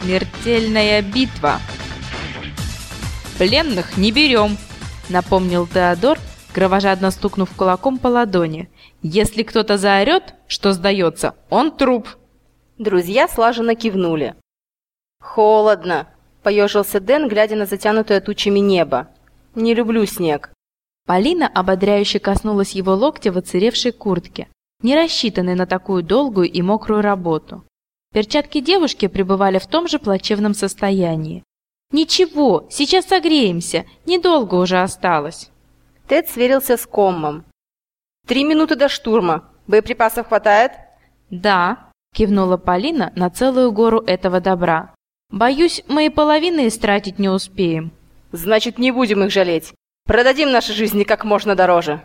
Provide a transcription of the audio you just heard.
Смертельная битва. Пленных не берем, напомнил Теодор, кровожадно стукнув кулаком по ладони. Если кто-то заорет, что сдается, он труп. Друзья слаженно кивнули. «Холодно», — поежился Дэн, глядя на затянутое тучами небо. «Не люблю снег». Полина ободряюще коснулась его локтя в оцаревшей куртке, не рассчитанной на такую долгую и мокрую работу. Перчатки девушки пребывали в том же плачевном состоянии. «Ничего, сейчас согреемся, недолго уже осталось». Тед сверился с коммом. «Три минуты до штурма. Боеприпасов хватает?» «Да», – кивнула Полина на целую гору этого добра. «Боюсь, мы и половины истратить не успеем». «Значит, не будем их жалеть. Продадим наши жизни как можно дороже».